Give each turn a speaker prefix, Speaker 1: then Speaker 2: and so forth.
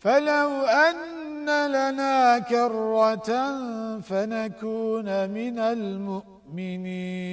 Speaker 1: فلو أن لنا كرة فنكون من المؤمنين.